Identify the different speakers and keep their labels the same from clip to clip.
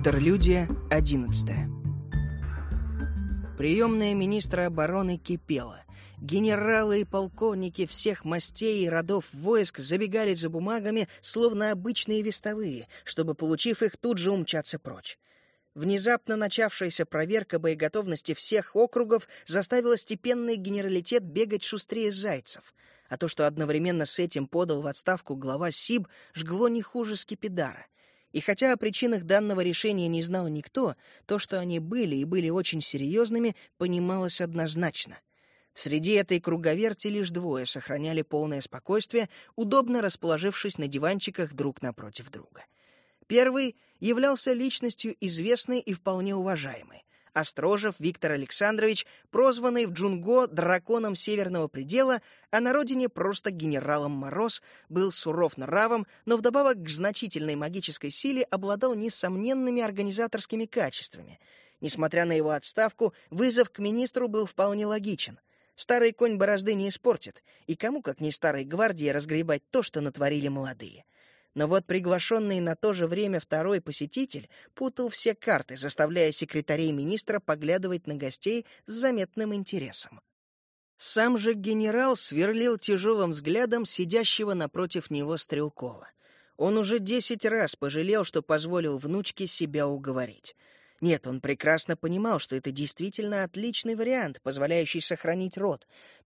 Speaker 1: Интерлюдия 11. Приемная министра обороны кипела. Генералы и полковники всех мастей и родов войск забегали за бумагами, словно обычные вестовые, чтобы, получив их, тут же умчаться прочь. Внезапно начавшаяся проверка боеготовности всех округов заставила степенный генералитет бегать шустрее зайцев, а то, что одновременно с этим подал в отставку глава СИБ, жгло не хуже скипидара. И хотя о причинах данного решения не знал никто, то, что они были и были очень серьезными, понималось однозначно. Среди этой круговерти лишь двое сохраняли полное спокойствие, удобно расположившись на диванчиках друг напротив друга. Первый являлся личностью известной и вполне уважаемой. Острожев Виктор Александрович, прозванный в Джунго драконом Северного предела, а на родине просто генералом Мороз, был суров нравом, но вдобавок к значительной магической силе обладал несомненными организаторскими качествами. Несмотря на его отставку, вызов к министру был вполне логичен. Старый конь борозды не испортит, и кому, как не старой гвардии, разгребать то, что натворили молодые. Но вот приглашенный на то же время второй посетитель путал все карты, заставляя секретарей министра поглядывать на гостей с заметным интересом. Сам же генерал сверлил тяжелым взглядом сидящего напротив него Стрелкова. Он уже десять раз пожалел, что позволил внучке себя уговорить. Нет, он прекрасно понимал, что это действительно отличный вариант, позволяющий сохранить род,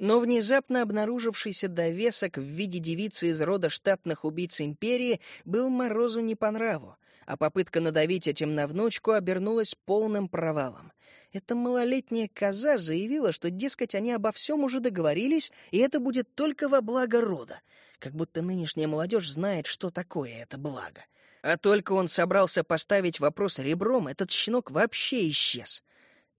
Speaker 1: но внезапно обнаружившийся довесок в виде девицы из рода штатных убийц империи был Морозу не по нраву, а попытка надавить этим на внучку обернулась полным провалом. Эта малолетняя коза заявила, что, дескать, они обо всем уже договорились, и это будет только во благо рода, как будто нынешняя молодежь знает, что такое это благо. А только он собрался поставить вопрос ребром, этот щенок вообще исчез.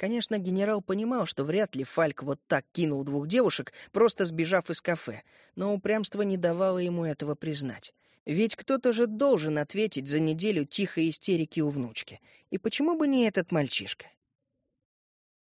Speaker 1: Конечно, генерал понимал, что вряд ли Фальк вот так кинул двух девушек, просто сбежав из кафе, но упрямство не давало ему этого признать. Ведь кто-то же должен ответить за неделю тихой истерики у внучки. И почему бы не этот мальчишка?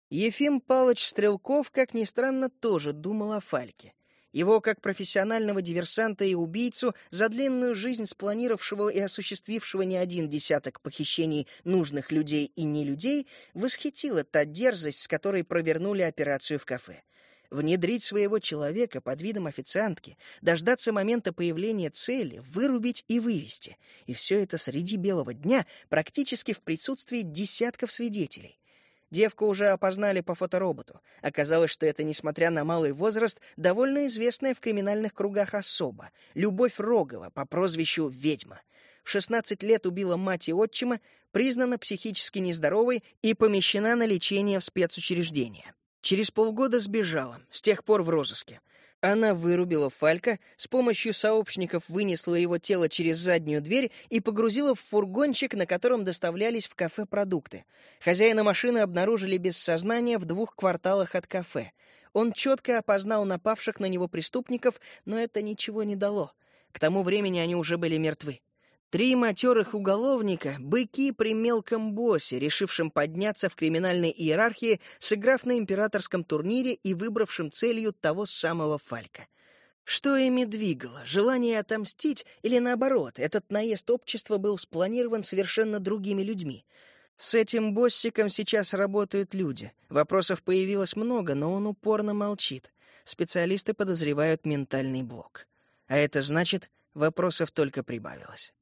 Speaker 1: Ефим Палыч Стрелков, как ни странно, тоже думал о Фальке. Его, как профессионального диверсанта и убийцу, за длинную жизнь спланировавшего и осуществившего не один десяток похищений нужных людей и не людей, восхитила та дерзость, с которой провернули операцию в кафе. Внедрить своего человека под видом официантки, дождаться момента появления цели, вырубить и вывести. И все это среди белого дня, практически в присутствии десятков свидетелей. Девку уже опознали по фотороботу. Оказалось, что это, несмотря на малый возраст, довольно известная в криминальных кругах особа — Любовь Рогова по прозвищу «Ведьма». В 16 лет убила мать и отчима, признана психически нездоровой и помещена на лечение в спецучреждение. Через полгода сбежала, с тех пор в розыске. Она вырубила Фалька, с помощью сообщников вынесла его тело через заднюю дверь и погрузила в фургончик, на котором доставлялись в кафе продукты. Хозяина машины обнаружили без сознания в двух кварталах от кафе. Он четко опознал напавших на него преступников, но это ничего не дало. К тому времени они уже были мертвы. Три матерых уголовника — быки при мелком боссе, решившем подняться в криминальной иерархии, сыграв на императорском турнире и выбравшим целью того самого Фалька. Что ими двигало? Желание отомстить или наоборот? Этот наезд общества был спланирован совершенно другими людьми. С этим боссиком сейчас работают люди. Вопросов появилось много, но он упорно молчит. Специалисты подозревают ментальный блок. А это значит, вопросов только прибавилось.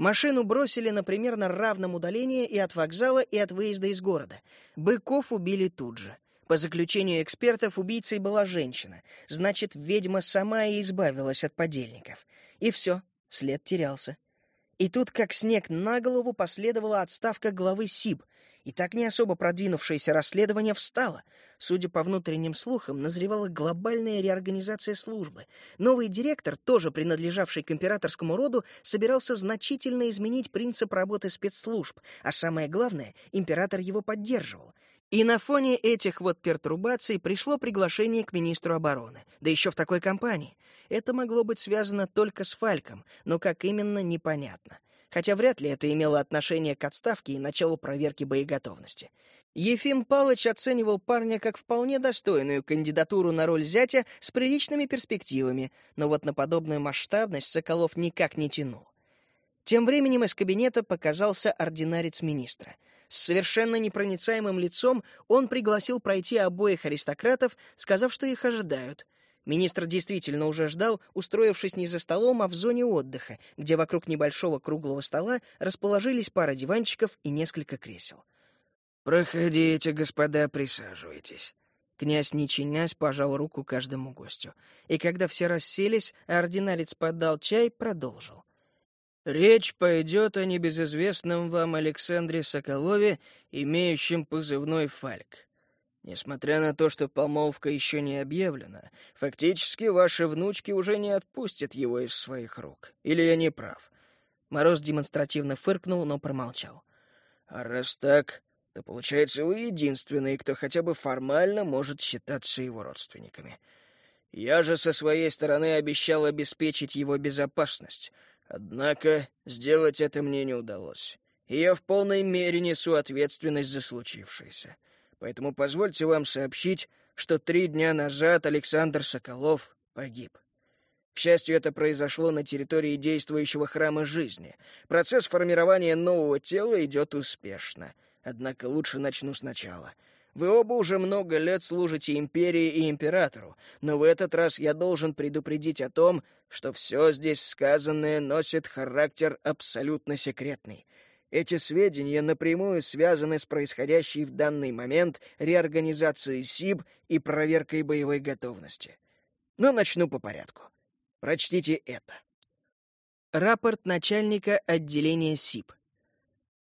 Speaker 1: Машину бросили на примерно равном удалении и от вокзала, и от выезда из города. Быков убили тут же. По заключению экспертов, убийцей была женщина. Значит, ведьма сама и избавилась от подельников. И все, след терялся. И тут, как снег на голову, последовала отставка главы СИБ, и так не особо продвинувшееся расследование встало. Судя по внутренним слухам, назревала глобальная реорганизация службы. Новый директор, тоже принадлежавший к императорскому роду, собирался значительно изменить принцип работы спецслужб, а самое главное, император его поддерживал. И на фоне этих вот пертурбаций пришло приглашение к министру обороны, да еще в такой компании. Это могло быть связано только с Фальком, но как именно, непонятно хотя вряд ли это имело отношение к отставке и началу проверки боеготовности. Ефим Палыч оценивал парня как вполне достойную кандидатуру на роль зятя с приличными перспективами, но вот на подобную масштабность Соколов никак не тянул. Тем временем из кабинета показался ординарец министра. С совершенно непроницаемым лицом он пригласил пройти обоих аристократов, сказав, что их ожидают. Министр действительно уже ждал, устроившись не за столом, а в зоне отдыха, где вокруг небольшого круглого стола расположились пара диванчиков и несколько кресел.
Speaker 2: «Проходите, господа, присаживайтесь».
Speaker 1: Князь, не чинясь, пожал руку каждому гостю. И когда все расселись, ординарец подал чай, продолжил.
Speaker 2: Речь пойдет о небезызвестном вам Александре Соколове, имеющем позывной «Фальк». Несмотря на то, что помолвка еще не объявлена, фактически ваши внучки уже не отпустят его из своих рук. Или я не прав?
Speaker 1: Мороз демонстративно фыркнул, но промолчал.
Speaker 2: А раз так, то получается вы единственный, кто хотя бы формально может считаться его родственниками. Я же со своей стороны обещал обеспечить его безопасность — Однако сделать это мне не удалось, и я в полной мере несу ответственность за случившееся. Поэтому позвольте вам сообщить, что три дня назад Александр Соколов погиб. К счастью, это произошло на территории действующего храма жизни. Процесс формирования нового тела идет успешно. Однако лучше начну сначала — вы оба уже много лет служите империи и императору, но в этот раз я должен предупредить о том, что все здесь сказанное носит характер абсолютно секретный. Эти сведения напрямую связаны с происходящей в данный момент реорганизацией СИБ и проверкой боевой готовности. Но начну по порядку. Прочтите это.
Speaker 1: Рапорт начальника отделения СИБ.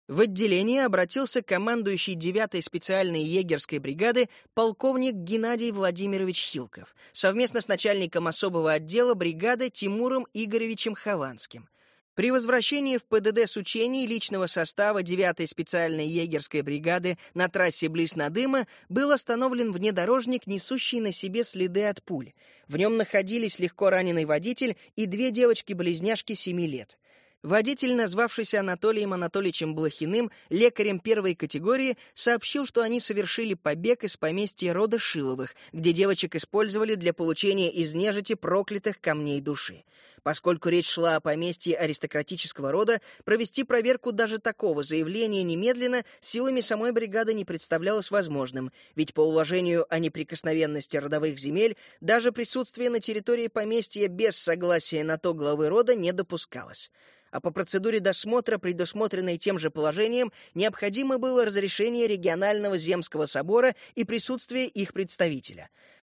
Speaker 1: В отделение обратился командующий 9-й специальной егерской бригады полковник Геннадий Владимирович Хилков совместно с начальником особого отдела бригады Тимуром Игоревичем Хованским. При возвращении в ПДД с учений личного состава 9-й специальной егерской бригады на трассе близ Надыма был остановлен внедорожник, несущий на себе следы от пуль. В нем находились легко раненый водитель и две девочки-близняшки 7 лет. Водитель, назвавшийся Анатолием Анатольевичем Блохиным, лекарем первой категории, сообщил, что они совершили побег из поместья рода Шиловых, где девочек использовали для получения из нежити проклятых камней души. Поскольку речь шла о поместье аристократического рода, провести проверку даже такого заявления немедленно силами самой бригады не представлялось возможным, ведь по уложению о неприкосновенности родовых земель даже присутствие на территории поместья без согласия на то главы рода не допускалось а по процедуре досмотра, предусмотренной тем же положением, необходимо было разрешение регионального земского собора и присутствие их представителя.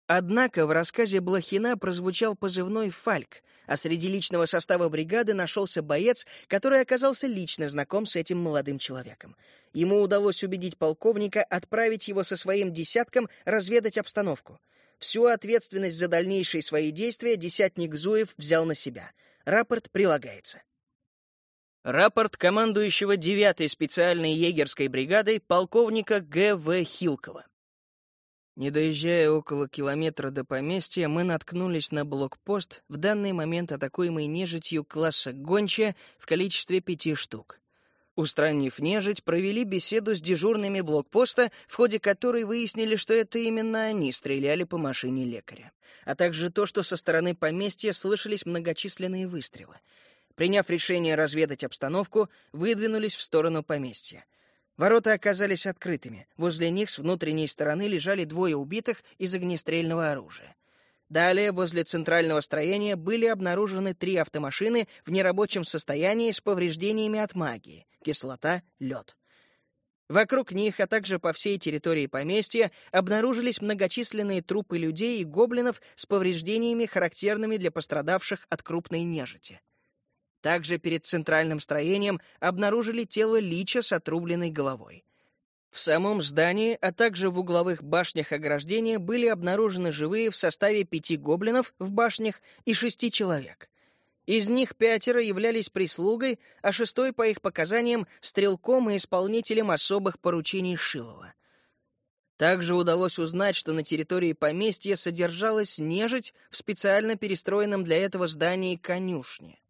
Speaker 1: Однако в рассказе Блохина прозвучал позывной «Фальк», а среди личного состава бригады нашелся боец, который оказался лично знаком с этим молодым человеком. Ему удалось убедить полковника отправить его со своим десятком разведать обстановку. Всю ответственность за дальнейшие свои действия десятник Зуев взял на себя. Рапорт прилагается. Рапорт командующего 9-й специальной егерской бригадой полковника Г.В. Хилкова. Не доезжая около километра до поместья, мы наткнулись на блокпост, в данный момент атакуемый нежитью класса гончая в количестве пяти штук. Устранив нежить, провели беседу с дежурными блокпоста, в ходе которой выяснили, что это именно они стреляли по машине лекаря, а также то, что со стороны поместья слышались многочисленные выстрелы — Приняв решение разведать обстановку, выдвинулись в сторону поместья. Ворота оказались открытыми. Возле них с внутренней стороны лежали двое убитых из огнестрельного оружия. Далее, возле центрального строения были обнаружены три автомашины в нерабочем состоянии с повреждениями от магии — кислота, лед. Вокруг них, а также по всей территории поместья, обнаружились многочисленные трупы людей и гоблинов с повреждениями, характерными для пострадавших от крупной нежити. Также перед центральным строением обнаружили тело лича с отрубленной головой. В самом здании, а также в угловых башнях ограждения были обнаружены живые в составе пяти гоблинов в башнях и шести человек. Из них пятеро являлись прислугой, а шестой, по их показаниям, стрелком и исполнителем особых поручений Шилова. Также удалось узнать, что на территории поместья содержалась нежить в специально перестроенном для этого здании конюшне.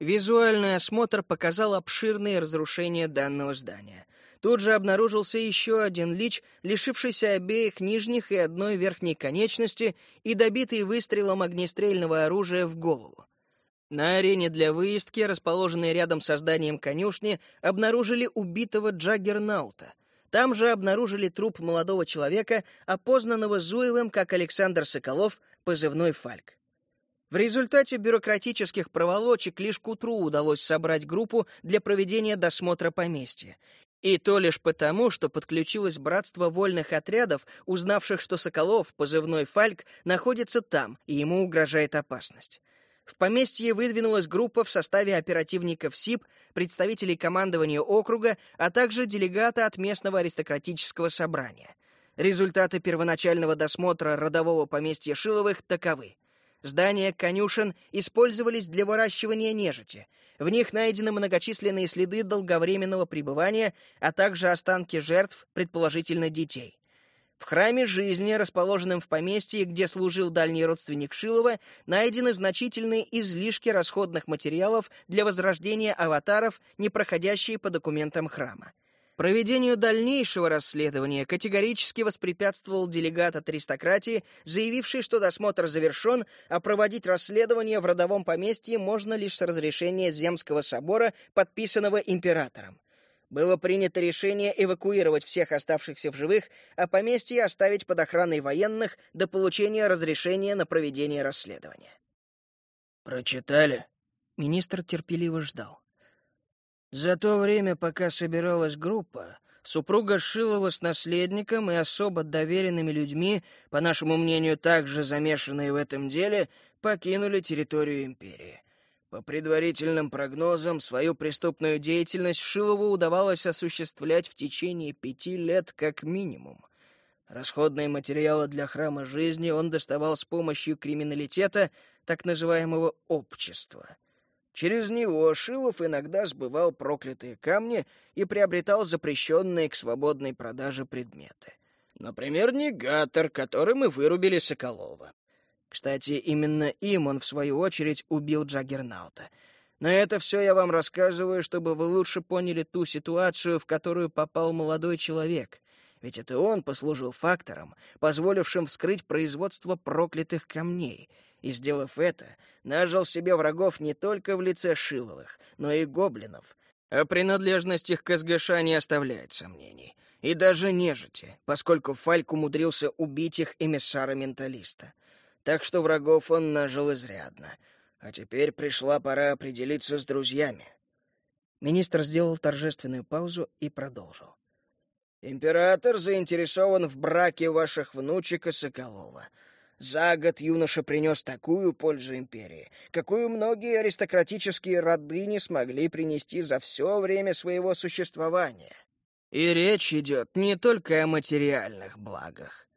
Speaker 1: Визуальный осмотр показал обширные разрушения данного здания. Тут же обнаружился еще один лич, лишившийся обеих нижних и одной верхней конечности и добитый выстрелом огнестрельного оружия в голову. На арене для выездки, расположенной рядом с зданием конюшни, обнаружили убитого Джаггернаута. Там же обнаружили труп молодого человека, опознанного Зуевым как Александр Соколов, позывной «Фальк». В результате бюрократических проволочек лишь к утру удалось собрать группу для проведения досмотра поместья. И то лишь потому, что подключилось братство вольных отрядов, узнавших, что Соколов, позывной «Фальк», находится там, и ему угрожает опасность. В поместье выдвинулась группа в составе оперативников СИП, представителей командования округа, а также делегата от местного аристократического собрания. Результаты первоначального досмотра родового поместья Шиловых таковы. Здания конюшен использовались для выращивания нежити. В них найдены многочисленные следы долговременного пребывания, а также останки жертв, предположительно детей. В храме жизни, расположенном в поместье, где служил дальний родственник Шилова, найдены значительные излишки расходных материалов для возрождения аватаров, не проходящие по документам храма. Проведению дальнейшего расследования категорически воспрепятствовал делегат от аристократии, заявивший, что досмотр завершен, а проводить расследование в родовом поместье можно лишь с разрешения Земского собора, подписанного императором было принято решение эвакуировать всех оставшихся в живых, а поместье оставить под охраной военных до получения разрешения на проведение расследования.
Speaker 2: «Прочитали?»
Speaker 1: Министр терпеливо ждал.
Speaker 2: За то время, пока собиралась группа, супруга Шилова с наследником и особо доверенными людьми, по нашему мнению, также замешанные в этом деле, покинули территорию империи. По предварительным прогнозам, свою преступную деятельность Шилову удавалось осуществлять в течение пяти лет как минимум. Расходные материалы для храма жизни он доставал с помощью криминалитета, так называемого общества. Через него Шилов иногда сбывал проклятые камни и приобретал запрещенные к свободной продаже предметы. Например, негатор, который мы вырубили Соколова. Кстати, именно им он, в свою очередь, убил Джаггернаута. Но это все я вам рассказываю, чтобы вы лучше поняли ту ситуацию, в которую попал молодой человек. Ведь это он послужил фактором, позволившим вскрыть производство проклятых камней, и, сделав это, нажил себе врагов не только в лице Шиловых, но и гоблинов. О принадлежности к СГШ не оставляет сомнений. И даже нежити, поскольку Фальк умудрился убить их эмиссара-менталиста так что врагов он нажил изрядно. А теперь пришла пора определиться с друзьями.
Speaker 1: Министр сделал торжественную паузу и продолжил.
Speaker 2: «Император заинтересован в браке ваших внучек и Соколова. За год юноша принес такую пользу империи, какую многие аристократические роды не смогли принести за все время своего существования. И речь идет не только о материальных благах.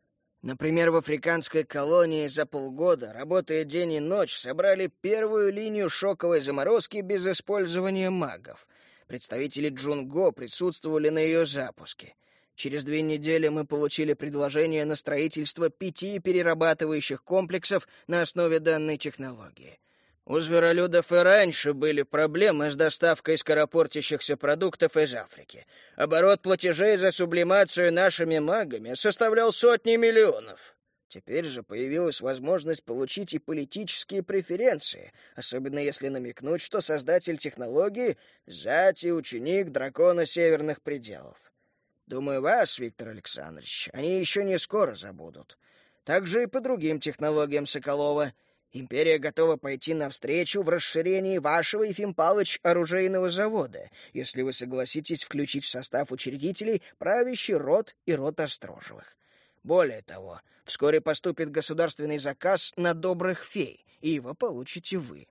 Speaker 2: Например, в африканской колонии за полгода, работая день и ночь, собрали первую линию шоковой заморозки без использования магов. Представители Джунго присутствовали на ее запуске. Через две недели мы получили предложение на строительство пяти перерабатывающих комплексов на основе данной технологии. У зверолюдов и раньше были проблемы с доставкой скоропортящихся продуктов из Африки. Оборот платежей за сублимацию нашими магами составлял сотни миллионов. Теперь же появилась возможность получить и политические преференции, особенно если намекнуть, что создатель технологии — зять и ученик дракона северных пределов. Думаю, вас, Виктор Александрович, они еще не скоро забудут. Так же и по другим технологиям Соколова — Империя готова пойти навстречу в расширении вашего, Ефим Палыч, оружейного завода, если вы согласитесь включить в состав учредителей правящий род и род Острожевых. Более того, вскоре поступит государственный заказ на добрых фей, и его получите вы.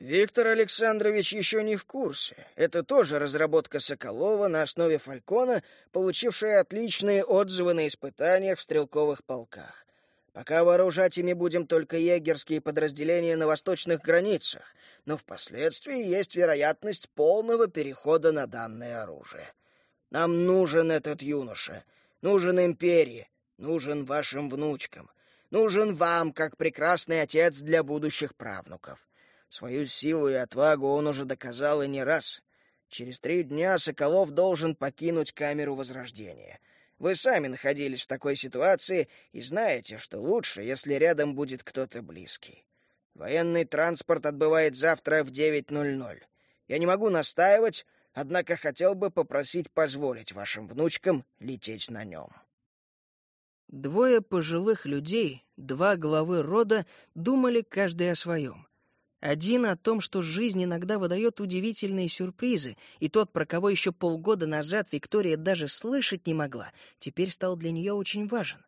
Speaker 2: Виктор Александрович еще не в курсе. Это тоже разработка Соколова на основе Фалькона, получившая отличные отзывы на испытаниях в стрелковых полках. Пока вооружать ими будем только егерские подразделения на восточных границах, но впоследствии есть вероятность полного перехода на данное оружие. Нам нужен этот юноша, нужен империи, нужен вашим внучкам, нужен вам, как прекрасный отец для будущих правнуков. Свою силу и отвагу он уже доказал и не раз. Через три дня Соколов должен покинуть камеру Возрождения — вы сами находились в такой ситуации и знаете, что лучше, если рядом будет кто-то близкий. Военный транспорт отбывает завтра в 9.00. Я не могу настаивать, однако хотел бы попросить позволить вашим внучкам лететь на нем».
Speaker 1: Двое пожилых людей, два главы рода, думали каждый о своем. Один о том, что жизнь иногда выдает удивительные сюрпризы, и тот, про кого еще полгода назад Виктория даже слышать не могла, теперь стал для нее очень важен.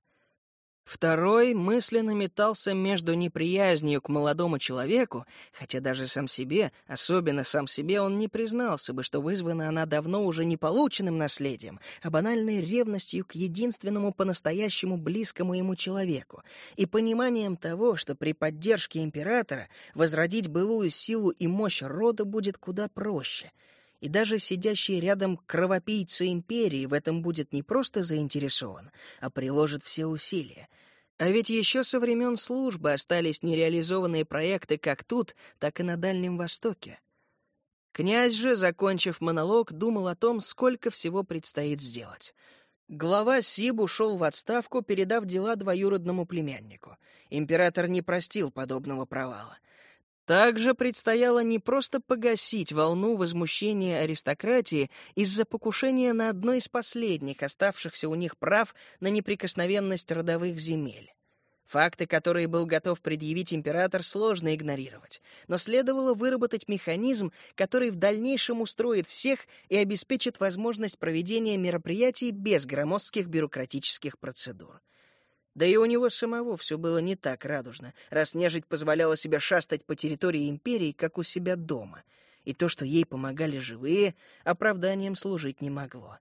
Speaker 1: Второй мысленно метался между неприязнью к молодому человеку, хотя даже сам себе, особенно сам себе, он не признался бы, что вызвана она давно уже не полученным наследием, а банальной ревностью к единственному по-настоящему близкому ему человеку и пониманием того, что при поддержке императора возродить былую силу и мощь рода будет куда проще — и даже сидящий рядом кровопийца империи в этом будет не просто заинтересован, а приложит все усилия. А ведь еще со времен службы остались нереализованные проекты как тут, так и на Дальнем Востоке. Князь же, закончив монолог, думал о том, сколько всего предстоит сделать. Глава СИБ ушел в отставку, передав дела двоюродному племяннику. Император не простил подобного провала — также предстояло не просто погасить волну возмущения аристократии из-за покушения на одно из последних оставшихся у них прав на неприкосновенность родовых земель. Факты, которые был готов предъявить император, сложно игнорировать, но следовало выработать механизм, который в дальнейшем устроит всех и обеспечит возможность проведения мероприятий без громоздких бюрократических процедур. Да и у него самого все было не так радужно, раз нежить позволяла себе шастать по территории империи, как у себя дома. И то, что ей помогали живые, оправданием служить не могло.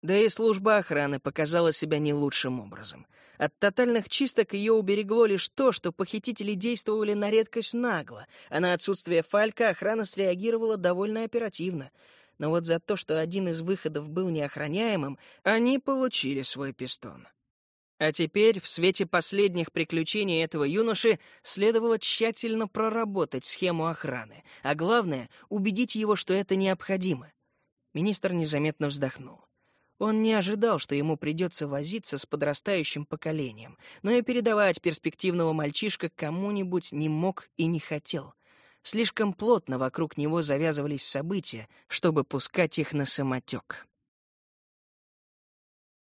Speaker 1: Да и служба охраны показала себя не лучшим образом. От тотальных чисток ее уберегло лишь то, что похитители действовали на редкость нагло, а на отсутствие Фалька охрана среагировала довольно оперативно. Но вот за то, что один из выходов был неохраняемым, они получили свой пистон. А теперь, в свете последних приключений этого юноши, следовало тщательно проработать схему охраны, а главное — убедить его, что это необходимо. Министр незаметно вздохнул. Он не ожидал, что ему придется возиться с подрастающим поколением, но и передавать перспективного мальчишка кому-нибудь не мог и не хотел. Слишком плотно вокруг него завязывались события, чтобы пускать их на самотек.